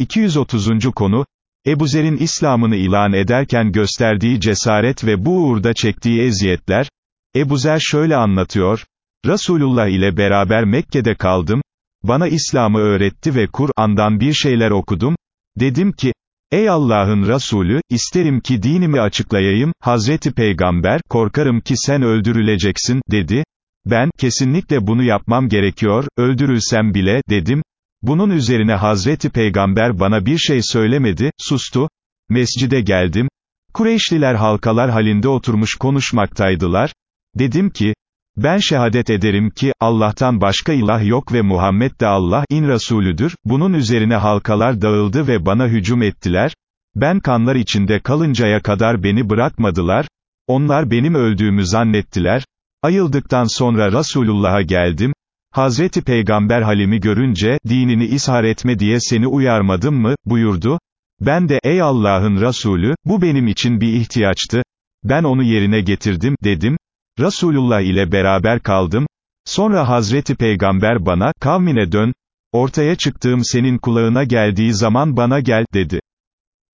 230. konu, Ebu Zer'in İslam'ını ilan ederken gösterdiği cesaret ve bu uğurda çektiği eziyetler, Ebu Zer şöyle anlatıyor, Resulullah ile beraber Mekke'de kaldım, bana İslam'ı öğretti ve Kur'an'dan bir şeyler okudum, dedim ki, Ey Allah'ın Resulü, isterim ki dinimi açıklayayım, Hazreti Peygamber, korkarım ki sen öldürüleceksin, dedi, ben, kesinlikle bunu yapmam gerekiyor, öldürülsem bile, dedim, bunun üzerine Hazreti Peygamber bana bir şey söylemedi, sustu, mescide geldim, Kureyşliler halkalar halinde oturmuş konuşmaktaydılar, dedim ki, ben şehadet ederim ki, Allah'tan başka ilah yok ve Muhammed de Allah'in Resulüdür, bunun üzerine halkalar dağıldı ve bana hücum ettiler, ben kanlar içinde kalıncaya kadar beni bırakmadılar, onlar benim öldüğümü zannettiler, ayıldıktan sonra Resulullah'a geldim, Hazreti Peygamber halimi görünce, dinini ishar etme diye seni uyarmadım mı, buyurdu, ben de, ey Allah'ın Resulü, bu benim için bir ihtiyaçtı, ben onu yerine getirdim, dedim, Resulullah ile beraber kaldım, sonra Hazreti Peygamber bana, kavmine dön, ortaya çıktığım senin kulağına geldiği zaman bana gel, dedi.